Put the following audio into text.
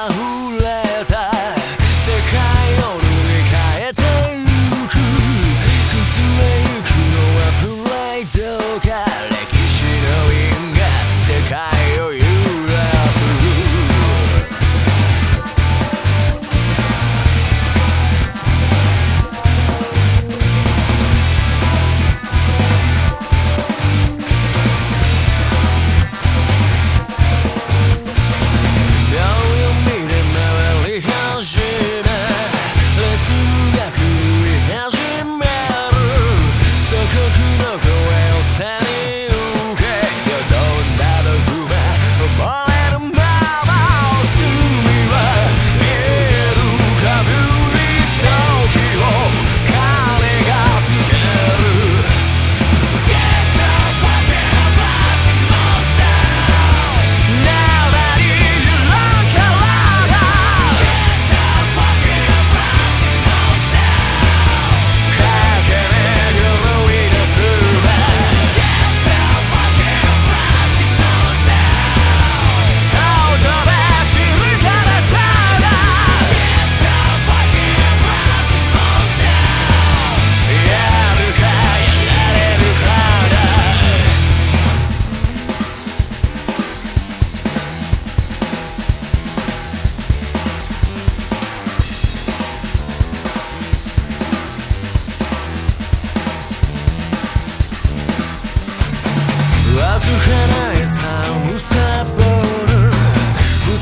tahu razrušené sám u sebe. Buď